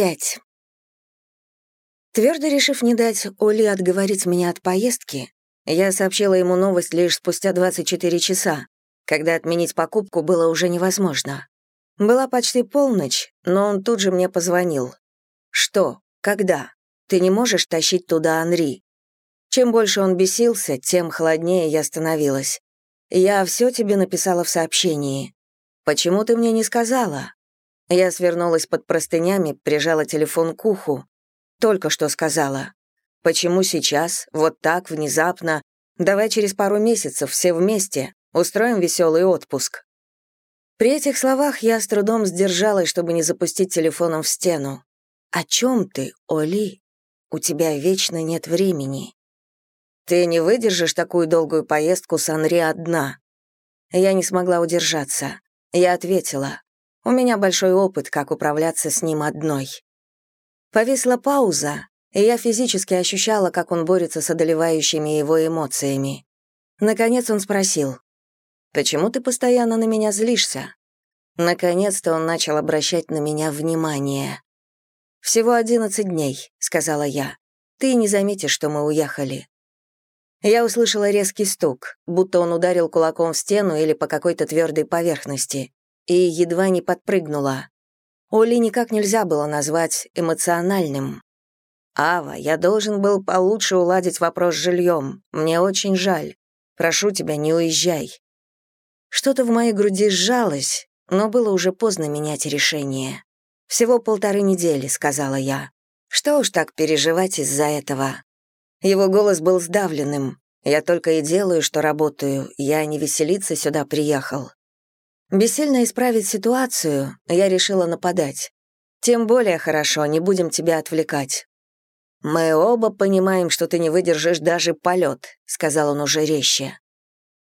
5. Твердо решив не дать Оли отговорить меня от поездки, я сообщила ему новость лишь спустя 24 часа, когда отменить покупку было уже невозможно. Была почти полночь, но он тут же мне позвонил. «Что? Когда? Ты не можешь тащить туда Анри?» Чем больше он бесился, тем холоднее я становилась. «Я все тебе написала в сообщении. Почему ты мне не сказала?» Я свернулась под простынями, прижала телефон к уху. Только что сказала. «Почему сейчас? Вот так, внезапно? Давай через пару месяцев, все вместе. Устроим веселый отпуск». При этих словах я с трудом сдержалась, чтобы не запустить телефоном в стену. «О чем ты, Оли? У тебя вечно нет времени. Ты не выдержишь такую долгую поездку с Анри одна». Я не смогла удержаться. Я ответила. У меня большой опыт, как управляться с ним одной. Повисла пауза, и я физически ощущала, как он борется с одолевающими его эмоциями. Наконец он спросил, «Почему ты постоянно на меня злишься?» Наконец-то он начал обращать на меня внимание. «Всего одиннадцать дней», — сказала я. «Ты не заметишь, что мы уехали». Я услышала резкий стук, будто он ударил кулаком в стену или по какой-то твердой поверхности и едва не подпрыгнула. Оли никак нельзя было назвать эмоциональным. «Ава, я должен был получше уладить вопрос с жильем. Мне очень жаль. Прошу тебя, не уезжай». Что-то в моей груди сжалось, но было уже поздно менять решение. «Всего полторы недели», — сказала я. «Что уж так переживать из-за этого?» Его голос был сдавленным. «Я только и делаю, что работаю. Я не веселиться сюда приехал. Бессильно исправить ситуацию, я решила нападать. Тем более хорошо, не будем тебя отвлекать. «Мы оба понимаем, что ты не выдержишь даже полет», — сказал он уже резче.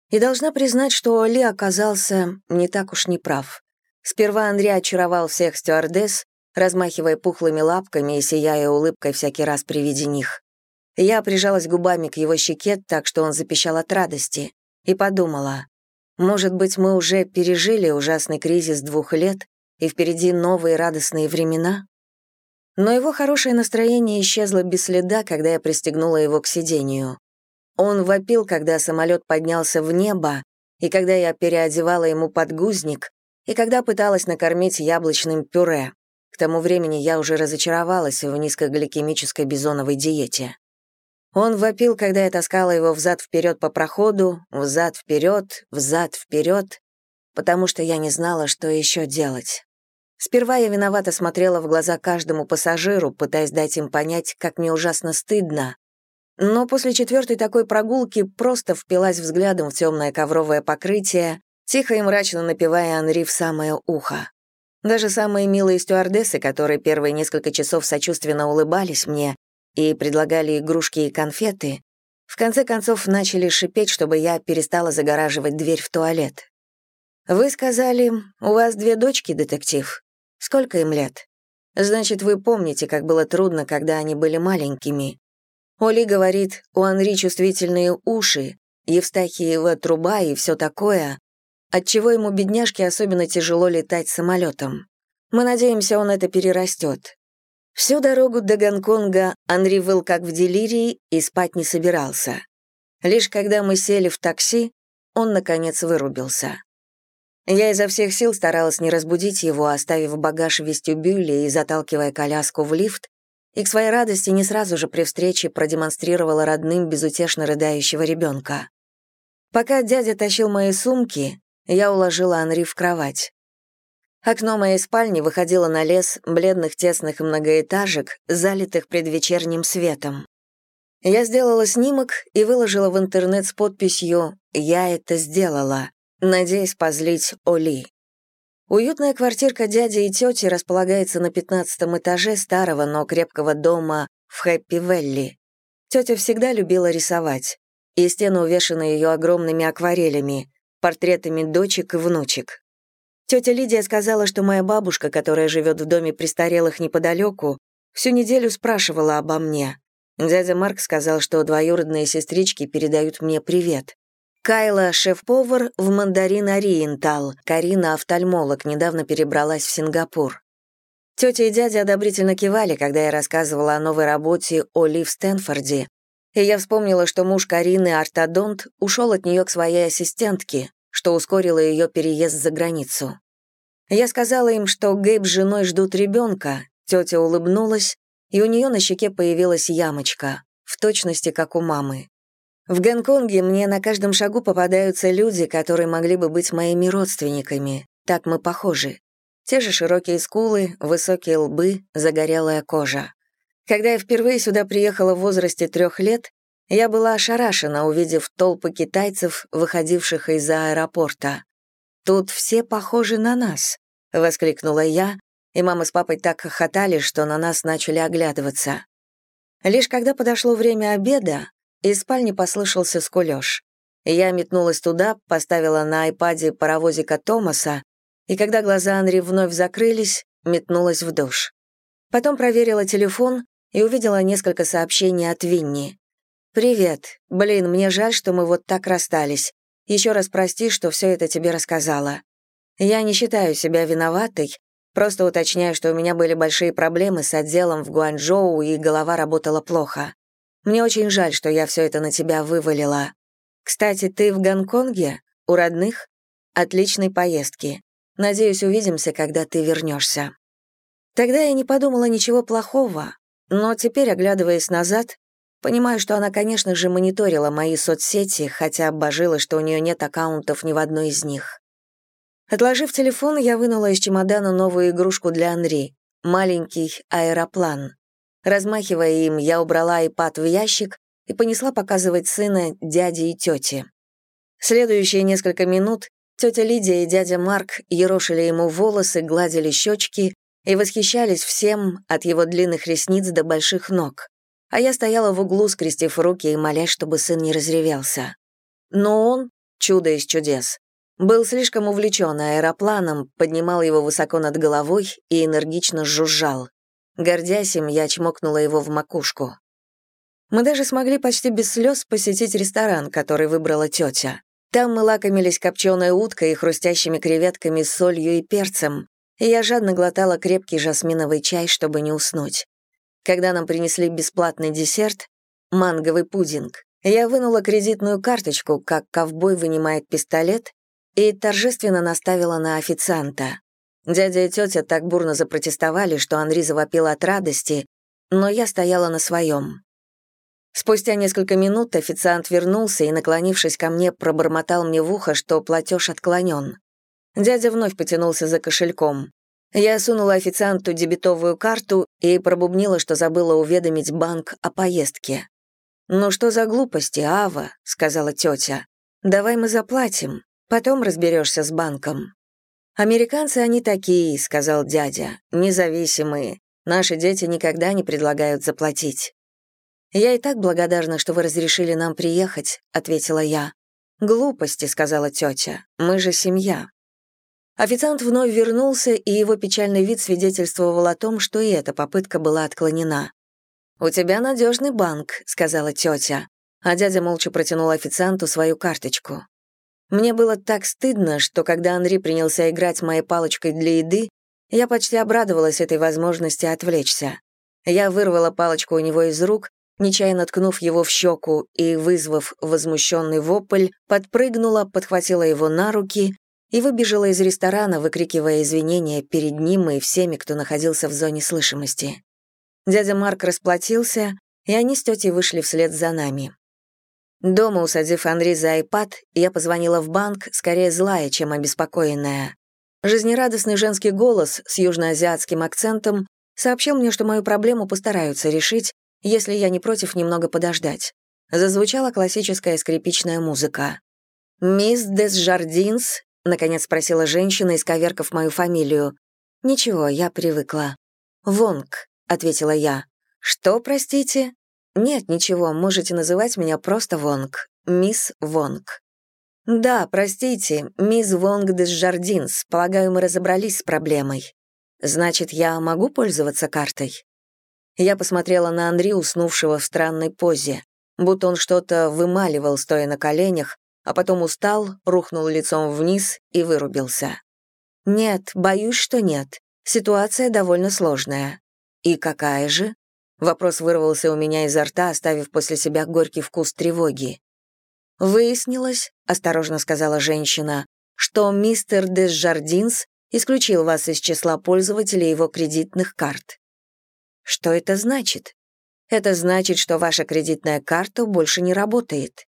И должна признать, что Оли оказался не так уж неправ. Сперва Андрей очаровал всех стюардесс, размахивая пухлыми лапками и сияя улыбкой всякий раз при виде них. Я прижалась губами к его щеке так, что он запищал от радости, и подумала, может быть, мы уже пережили ужасный кризис двух лет, и впереди новые радостные времена? Но его хорошее настроение исчезло без следа, когда я пристегнула его к сидению. Он вопил, когда самолет поднялся в небо, и когда я переодевала ему подгузник, и когда пыталась накормить яблочным пюре. К тому времени я уже разочаровалась в низкогликемической бизоновой диете. Он вопил, когда я таскала его взад-вперед по проходу, взад-вперед, взад-вперед, потому что я не знала, что еще делать. Сперва я виновато смотрела в глаза каждому пассажиру, пытаясь дать им понять, как мне ужасно стыдно. Но после четвертой такой прогулки просто впилась взглядом в темное ковровое покрытие, тихо и мрачно напевая Анри в самое ухо. Даже самые милые стюардессы, которые первые несколько часов сочувственно улыбались мне, и предлагали игрушки и конфеты, в конце концов начали шипеть, чтобы я перестала загораживать дверь в туалет. «Вы сказали, у вас две дочки, детектив? Сколько им лет? Значит, вы помните, как было трудно, когда они были маленькими. Оли говорит, у Анри чувствительные уши, Евстахиева труба и все такое, отчего ему, бедняжке, особенно тяжело летать самолетом. Мы надеемся, он это перерастет. Всю дорогу до Гонконга Анри выл как в делирии и спать не собирался. Лишь когда мы сели в такси, он, наконец, вырубился. Я изо всех сил старалась не разбудить его, оставив багаж в вестибюле и заталкивая коляску в лифт, и к своей радости не сразу же при встрече продемонстрировала родным безутешно рыдающего ребенка. Пока дядя тащил мои сумки, я уложила Анри в кровать. Окно моей спальни выходило на лес бледных тесных многоэтажек, залитых предвечерним светом. Я сделала снимок и выложила в интернет с подписью «Я это сделала», надеясь позлить Оли. Уютная квартирка дяди и тети располагается на пятнадцатом этаже старого, но крепкого дома в Хэппи-Велли. Тетя всегда любила рисовать, и стены увешаны ее огромными акварелями, портретами дочек и внучек. Тетя Лидия сказала, что моя бабушка, которая живет в доме престарелых неподалеку, всю неделю спрашивала обо мне. Дядя Марк сказал, что двоюродные сестрички передают мне привет. Кайла — шеф-повар в мандарин Ориентал, Карина — офтальмолог, недавно перебралась в Сингапур. Тетя и дядя одобрительно кивали, когда я рассказывала о новой работе Оли в Стэнфорде, и я вспомнила, что муж Карины, ортодонт, ушел от нее к своей ассистентке, что ускорило ее переезд за границу. Я сказала им, что Гейб с женой ждут ребенка, тетя улыбнулась, и у нее на щеке появилась ямочка, в точности как у мамы. В Гонконге мне на каждом шагу попадаются люди, которые могли бы быть моими родственниками, так мы похожи. Те же широкие скулы, высокие лбы, загорелая кожа. Когда я впервые сюда приехала в возрасте трех лет, я была ошарашена, увидев толпы китайцев, выходивших из аэропорта. «Тут все похожи на нас», — воскликнула я, и мама с папой так хохотали, что на нас начали оглядываться. Лишь когда подошло время обеда, из спальни послышался скулёж. Я метнулась туда, поставила на айпаде паровозика Томаса, и когда глаза Анри вновь закрылись, метнулась в душ. Потом проверила телефон и увидела несколько сообщений от Винни. «Привет. Блин, мне жаль, что мы вот так расстались. Еще раз прости, что все это тебе рассказала. Я не считаю себя виноватой, просто уточняю, что у меня были большие проблемы с отделом в Гуанчжоу, и голова работала плохо. Мне очень жаль, что я все это на тебя вывалила. Кстати, ты в Гонконге? У родных? Отличной поездки. Надеюсь, увидимся, когда ты вернешься. Тогда я не подумала ничего плохого, но теперь, оглядываясь назад, понимаю, что она, конечно же, мониторила мои соцсети, хотя обожила, что у нее нет аккаунтов ни в одной из них. Отложив телефон, я вынула из чемодана новую игрушку для Анри — маленький аэроплан. Размахивая им, я убрала iPad в ящик и понесла показывать сына дяде и тете. Следующие несколько минут тетя Лидия и дядя Марк ерошили ему волосы, гладили щечки и восхищались всем, от его длинных ресниц до больших ног. А я стояла в углу, скрестив руки и молясь, чтобы сын не разревелся. Но он, чудо из чудес, был слишком увлечен аэропланом, поднимал его высоко над головой и энергично жужжал. Гордясь им, я чмокнула его в макушку. Мы даже смогли почти без слез посетить ресторан, который выбрала тетя. Там мы лакомились копченой уткой и хрустящими креветками с солью и перцем, я жадно глотала крепкий жасминовый чай, чтобы не уснуть. Когда нам принесли бесплатный десерт — манговый пудинг, я вынула кредитную карточку, как ковбой вынимает пистолет, и торжественно наставила на официанта. Дядя и тетя так бурно запротестовали, что Анри завопил от радости, но я стояла на своем. Спустя несколько минут официант вернулся и, наклонившись ко мне, пробормотал мне в ухо, что платеж отклонен. Дядя вновь потянулся за кошельком. Я сунула официанту дебетовую карту и пробубнила, что забыла уведомить банк о поездке. «Ну что за глупости, Ава?» — сказала тетя. «Давай мы заплатим, потом разберешься с банком». «Американцы они такие», — сказал дядя, — «независимые. Наши дети никогда не предлагают заплатить». «Я и так благодарна, что вы разрешили нам приехать», — ответила я. «Глупости», — сказала тетя, — «мы же семья». Официант вновь вернулся, и его печальный вид свидетельствовал о том, что и эта попытка была отклонена. «У тебя надежный банк», — сказала тетя, а дядя молча протянул официанту свою карточку. Мне было так стыдно, что когда Анри принялся играть моей палочкой для еды, я почти обрадовалась этой возможности отвлечься. Я вырвала палочку у него из рук, нечаянно ткнув его в щеку и, вызвав возмущенный вопль, подпрыгнула, подхватила его на руки и выбежала из ресторана, выкрикивая извинения перед ним и всеми, кто находился в зоне слышимости. Дядя Марк расплатился, и они с тетей вышли вслед за нами. Дома, усадив Анри за iPad, я позвонила в банк, скорее злая, чем обеспокоенная. Жизнерадостный женский голос с южноазиатским акцентом сообщил мне, что мою проблему постараются решить, если я не против немного подождать. Зазвучала классическая скрипичная музыка. «Мисс Десжардинс — наконец спросила женщина, исковеркав мою фамилию. «Ничего, я привыкла». «Вонг», — ответила я. «Что, простите?» «Нет, ничего, можете называть меня просто Вонг. Мисс Вонг». «Да, простите, мисс Вонг де Жардинс. Полагаю, мы разобрались с проблемой. Значит, я могу пользоваться картой?» Я посмотрела на Андри, уснувшего в странной позе, будто он что-то вымаливал, стоя на коленях, а потом устал, рухнул лицом вниз и вырубился. «Нет, боюсь, что нет. Ситуация довольно сложная. И какая же? Вопрос вырвался у меня изо рта, оставив после себя горький вкус тревоги. «Выяснилось», — осторожно сказала женщина, «что мистер Десжардинс исключил вас из числа пользователей его кредитных карт». «Что это значит?» «Это значит, что ваша кредитная карта больше не работает».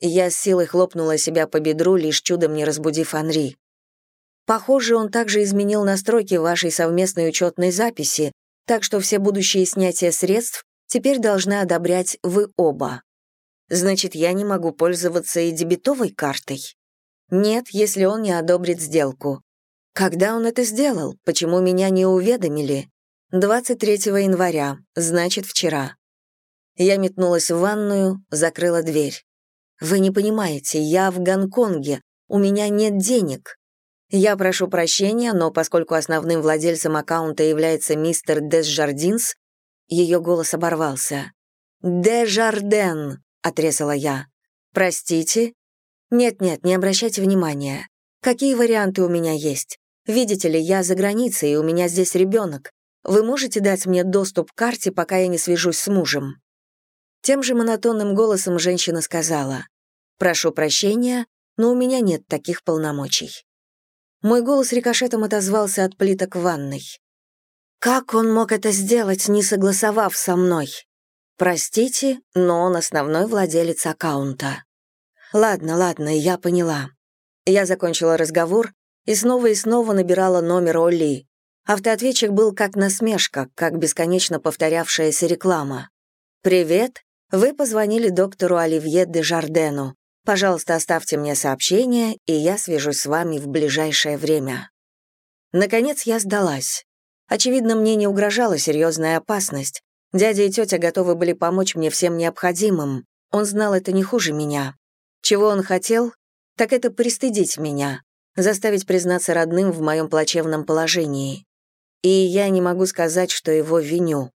Я с силой хлопнула себя по бедру, лишь чудом не разбудив Анри. Похоже, он также изменил настройки вашей совместной учетной записи, так что все будущие снятия средств теперь должны одобрять вы оба. Значит, я не могу пользоваться и дебетовой картой? Нет, если он не одобрит сделку. Когда он это сделал? Почему меня не уведомили? 23 января, значит, вчера. Я метнулась в ванную, закрыла дверь. Вы не понимаете, я в Гонконге, у меня нет денег. Я прошу прощения, но поскольку основным владельцем аккаунта является мистер Десжардинс, ее голос оборвался. «Дежарден», — отрезала я. «Простите?» «Нет-нет, не обращайте внимания. Какие варианты у меня есть? Видите ли, я за границей, и у меня здесь ребенок. Вы можете дать мне доступ к карте, пока я не свяжусь с мужем?» Тем же монотонным голосом женщина сказала. «Прошу прощения, но у меня нет таких полномочий». Мой голос рикошетом отозвался от плиток ванной. «Как он мог это сделать, не согласовав со мной?» «Простите, но он основной владелец аккаунта». «Ладно, ладно, я поняла». Я закончила разговор и снова и снова набирала номер Оли. Автоответчик был как насмешка, как бесконечно повторявшаяся реклама. «Привет, вы позвонили доктору Оливье де Жардену. Пожалуйста, оставьте мне сообщение, и я свяжусь с вами в ближайшее время». Наконец я сдалась. Очевидно, мне не угрожала серьезная опасность. Дядя и тетя готовы были помочь мне всем необходимым. Он знал это не хуже меня. Чего он хотел? Так это пристыдить меня, заставить признаться родным в моем плачевном положении. И я не могу сказать, что его виню.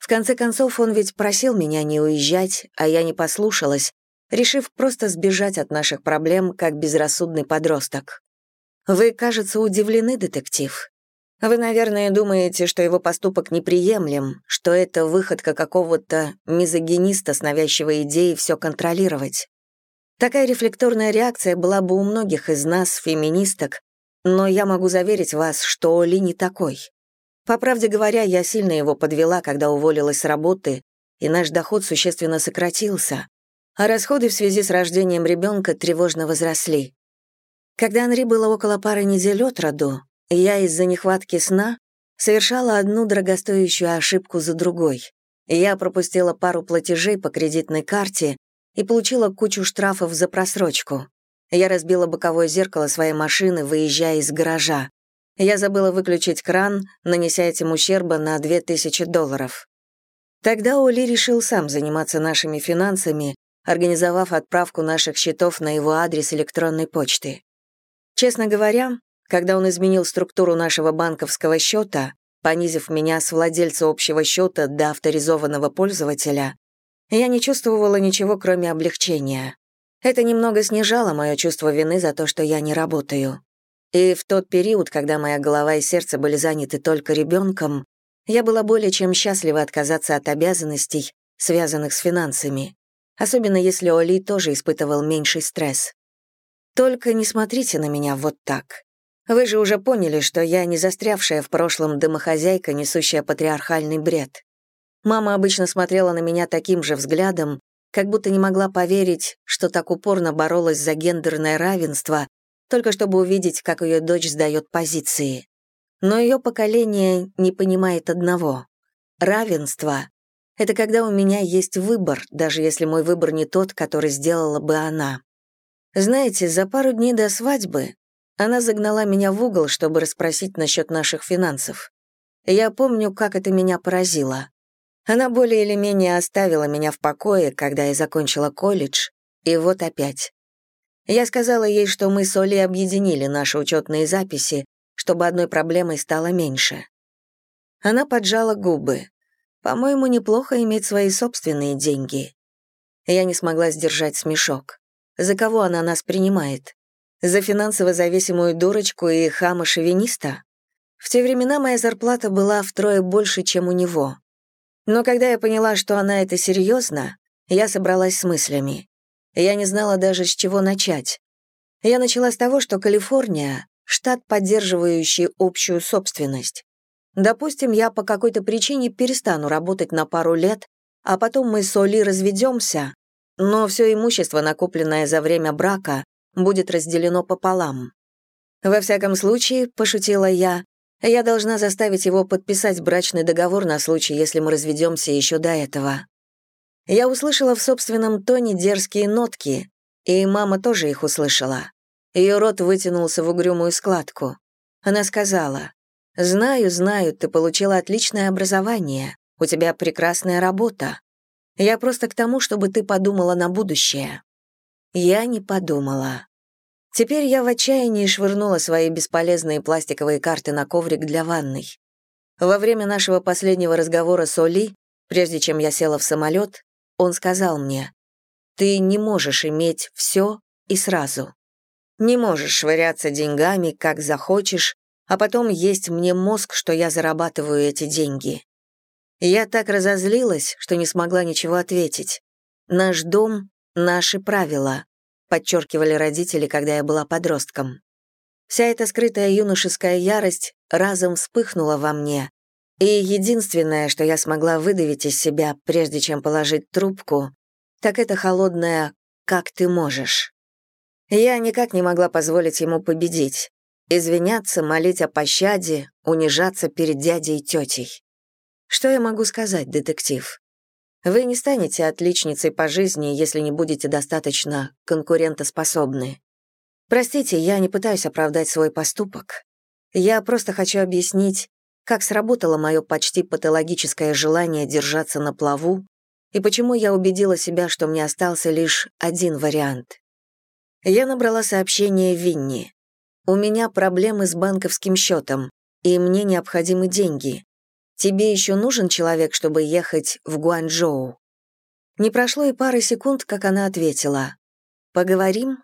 В конце концов, он ведь просил меня не уезжать, а я не послушалась, решив просто сбежать от наших проблем, как безрассудный подросток. Вы, кажется, удивлены, детектив. Вы, наверное, думаете, что его поступок неприемлем, что это выходка какого-то мизогиниста с навязчивой идеей все контролировать. Такая рефлекторная реакция была бы у многих из нас, феминисток, но я могу заверить вас, что Оли не такой. По правде говоря, я сильно его подвела, когда уволилась с работы, и наш доход существенно сократился, а расходы в связи с рождением ребенка тревожно возросли. Когда Анри было около пары недель от роду, я из-за нехватки сна совершала одну дорогостоящую ошибку за другой. Я пропустила пару платежей по кредитной карте и получила кучу штрафов за просрочку. Я разбила боковое зеркало своей машины, выезжая из гаража. Я забыла выключить кран, нанеся этим ущерба на 2000 долларов. Тогда Оли решил сам заниматься нашими финансами, организовав отправку наших счетов на его адрес электронной почты. Честно говоря, когда он изменил структуру нашего банковского счета, понизив меня с владельца общего счета до авторизованного пользователя, я не чувствовала ничего, кроме облегчения. Это немного снижало мое чувство вины за то, что я не работаю. И в тот период, когда моя голова и сердце были заняты только ребенком, я была более чем счастлива отказаться от обязанностей, связанных с финансами особенно если Оли тоже испытывал меньший стресс. Только не смотрите на меня вот так. Вы же уже поняли, что я не застрявшая в прошлом домохозяйка, несущая патриархальный бред. Мама обычно смотрела на меня таким же взглядом, как будто не могла поверить, что так упорно боролась за гендерное равенство, только чтобы увидеть, как ее дочь сдает позиции. Но ее поколение не понимает одного. Равенство это когда у меня есть выбор, даже если мой выбор не тот, который сделала бы она. Знаете, за пару дней до свадьбы она загнала меня в угол, чтобы расспросить насчет наших финансов. Я помню, как это меня поразило. Она более или менее оставила меня в покое, когда я закончила колледж, и вот опять. Я сказала ей, что мы с Олей объединили наши учетные записи, чтобы одной проблемой стало меньше. Она поджала губы. По-моему, неплохо иметь свои собственные деньги. Я не смогла сдержать смешок. За кого она нас принимает? За финансово зависимую дурочку и хама-шовиниста? В те времена моя зарплата была втрое больше, чем у него. Но когда я поняла, что она это серьезно, я собралась с мыслями. Я не знала даже, с чего начать. Я начала с того, что Калифорния — штат, поддерживающий общую собственность. Допустим, я по какой-то причине перестану работать на пару лет, а потом мы с Оли разведемся, но все имущество, накопленное за время брака, будет разделено пополам. Во всяком случае, пошутила я, я должна заставить его подписать брачный договор на случай, если мы разведемся еще до этого. Я услышала в собственном тоне дерзкие нотки, и мама тоже их услышала. Ее рот вытянулся в угрюмую складку. Она сказала, «Знаю, знаю, ты получила отличное образование, у тебя прекрасная работа. Я просто к тому, чтобы ты подумала на будущее». Я не подумала. Теперь я в отчаянии швырнула свои бесполезные пластиковые карты на коврик для ванной. Во время нашего последнего разговора с Оли, прежде чем я села в самолет, он сказал мне, «Ты не можешь иметь все и сразу. Не можешь швыряться деньгами, как захочешь, а потом есть мне мозг, что я зарабатываю эти деньги». Я так разозлилась, что не смогла ничего ответить. Наш дом — наши правила подчеркивали родители, когда я была подростком. Вся эта скрытая юношеская ярость разом вспыхнула во мне, и единственное, что я смогла выдавить из себя, прежде чем положить трубку, так это холодное «как ты можешь». Я никак не могла позволить ему победить, извиняться, молить о пощаде, унижаться перед дядей и тетей. Что я могу сказать, детектив? Вы не станете отличницей по жизни, если не будете достаточно конкурентоспособны. Простите, я не пытаюсь оправдать свой поступок. Я просто хочу объяснить, как сработало мое почти патологическое желание держаться на плаву и почему я убедила себя, что мне остался лишь один вариант. Я набрала сообщение Винни. «У меня проблемы с банковским счетом, и мне необходимы деньги. Тебе еще нужен человек, чтобы ехать в Гуанчжоу?» Не прошло и пары секунд, как она ответила. «Поговорим?»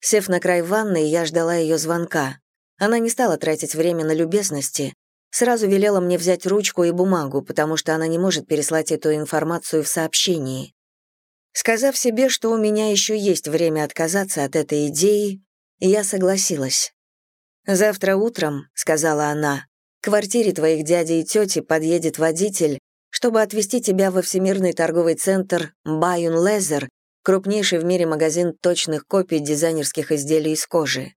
Сев на край ванны, я ждала ее звонка. Она не стала тратить время на любезности, сразу велела мне взять ручку и бумагу, потому что она не может переслать эту информацию в сообщении. Сказав себе, что у меня еще есть время отказаться от этой идеи, я согласилась. «Завтра утром», — сказала она, квартире твоих дяди и тети подъедет водитель, чтобы отвезти тебя во Всемирный торговый центр Байон Лезер, крупнейший в мире магазин точных копий дизайнерских изделий из кожи.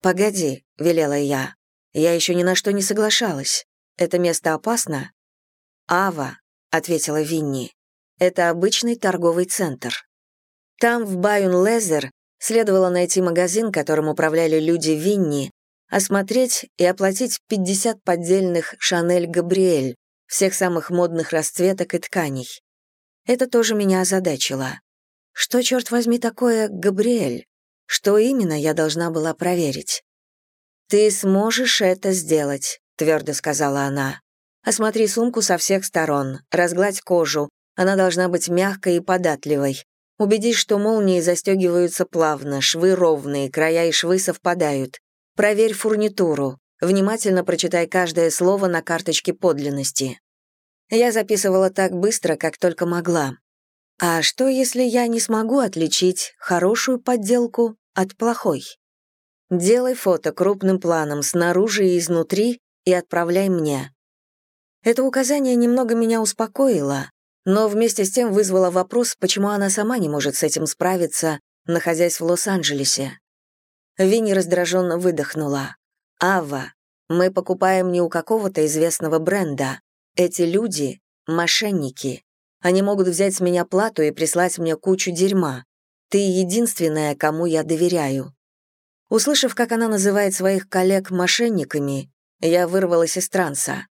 «Погоди», — велела я. Я еще ни на что не соглашалась. Это место опасно? «Ава», — ответила Винни. «Это обычный торговый центр». Там, в Байон Лезер, следовало найти магазин, которым управляли люди Винни, осмотреть и оплатить 50 поддельных «Шанель Габриэль» всех самых модных расцветок и тканей. Это тоже меня озадачило. Что, черт возьми, такое «Габриэль»? Что именно я должна была проверить? «Ты сможешь это сделать», — твердо сказала она. «Осмотри сумку со всех сторон, разгладь кожу, она должна быть мягкой и податливой. Убедись, что молнии застегиваются плавно, швы ровные, края и швы совпадают. Проверь фурнитуру. Внимательно прочитай каждое слово на карточке подлинности. Я записывала так быстро, как только могла. А что, если я не смогу отличить хорошую подделку от плохой? Делай фото крупным планом снаружи и изнутри и отправляй мне. Это указание немного меня успокоило, но вместе с тем вызвало вопрос, почему она сама не может с этим справиться, находясь в Лос-Анджелесе. Винни раздраженно выдохнула. «Ава, мы покупаем не у какого-то известного бренда. Эти люди — мошенники. Они могут взять с меня плату и прислать мне кучу дерьма. Ты единственная, кому я доверяю». Услышав, как она называет своих коллег мошенниками, я вырвалась из транса.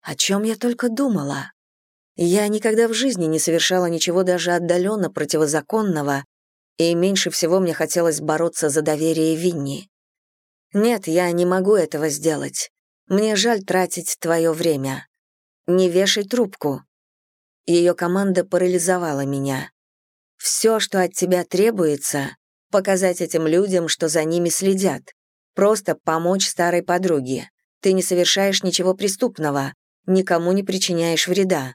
О чем я только думала? Я никогда в жизни не совершала ничего даже отдаленно противозаконного, и меньше всего мне хотелось бороться за доверие Винни. Нет, я не могу этого сделать. Мне жаль тратить твое время. Не вешай трубку. Ее команда парализовала меня. Все, что от тебя требуется, показать этим людям, что за ними следят. Просто помочь старой подруге. Ты не совершаешь ничего преступного, никому не причиняешь вреда».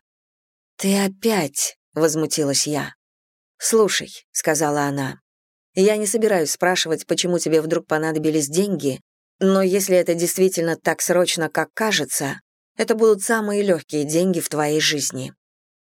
«Ты опять», — возмутилась я. «Слушай», — сказала она, — «я не собираюсь спрашивать, почему тебе вдруг понадобились деньги, но если это действительно так срочно, как кажется, это будут самые легкие деньги в твоей жизни.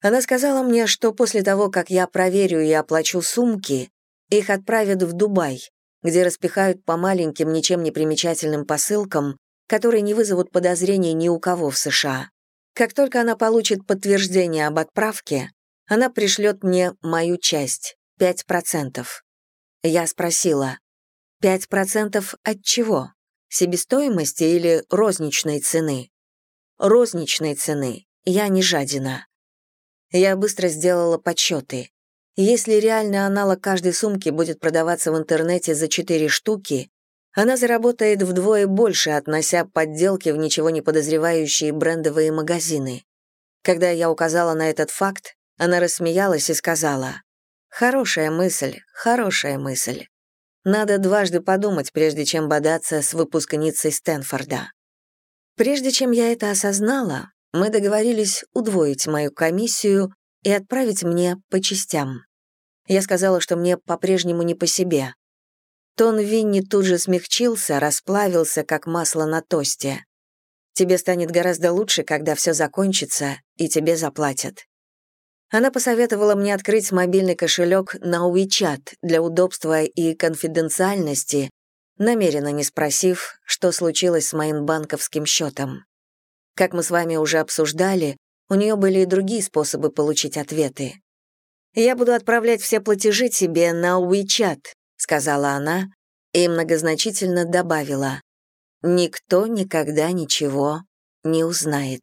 Она сказала мне, что после того, как я проверю и оплачу сумки, их отправят в Дубай, где распихают по маленьким, ничем не примечательным посылкам, которые не вызовут подозрений ни у кого в США. Как только она получит подтверждение об отправке, она пришлет мне мою часть, 5%. Я спросила, 5% от чего? Себестоимости или розничной цены? Розничной цены. Я не жадина. Я быстро сделала подсчеты. Если реальный аналог каждой сумки будет продаваться в интернете за 4 штуки, она заработает вдвое больше, относя подделки в ничего не подозревающие брендовые магазины. Когда я указала на этот факт, она рассмеялась и сказала, «Хорошая мысль, хорошая мысль. Надо дважды подумать, прежде чем бодаться с выпускницей Стэнфорда». Прежде чем я это осознала, мы договорились удвоить мою комиссию и отправить мне по частям. Я сказала, что мне по-прежнему не по себе. Тон Винни тут же смягчился, расплавился, как масло на тосте. Тебе станет гораздо лучше, когда все закончится, и тебе заплатят. Она посоветовала мне открыть мобильный кошелек на WeChat для удобства и конфиденциальности, намеренно не спросив, что случилось с моим банковским счетом. Как мы с вами уже обсуждали, у нее были и другие способы получить ответы. «Я буду отправлять все платежи тебе на WeChat», — сказала она и многозначительно добавила. «Никто никогда ничего не узнает».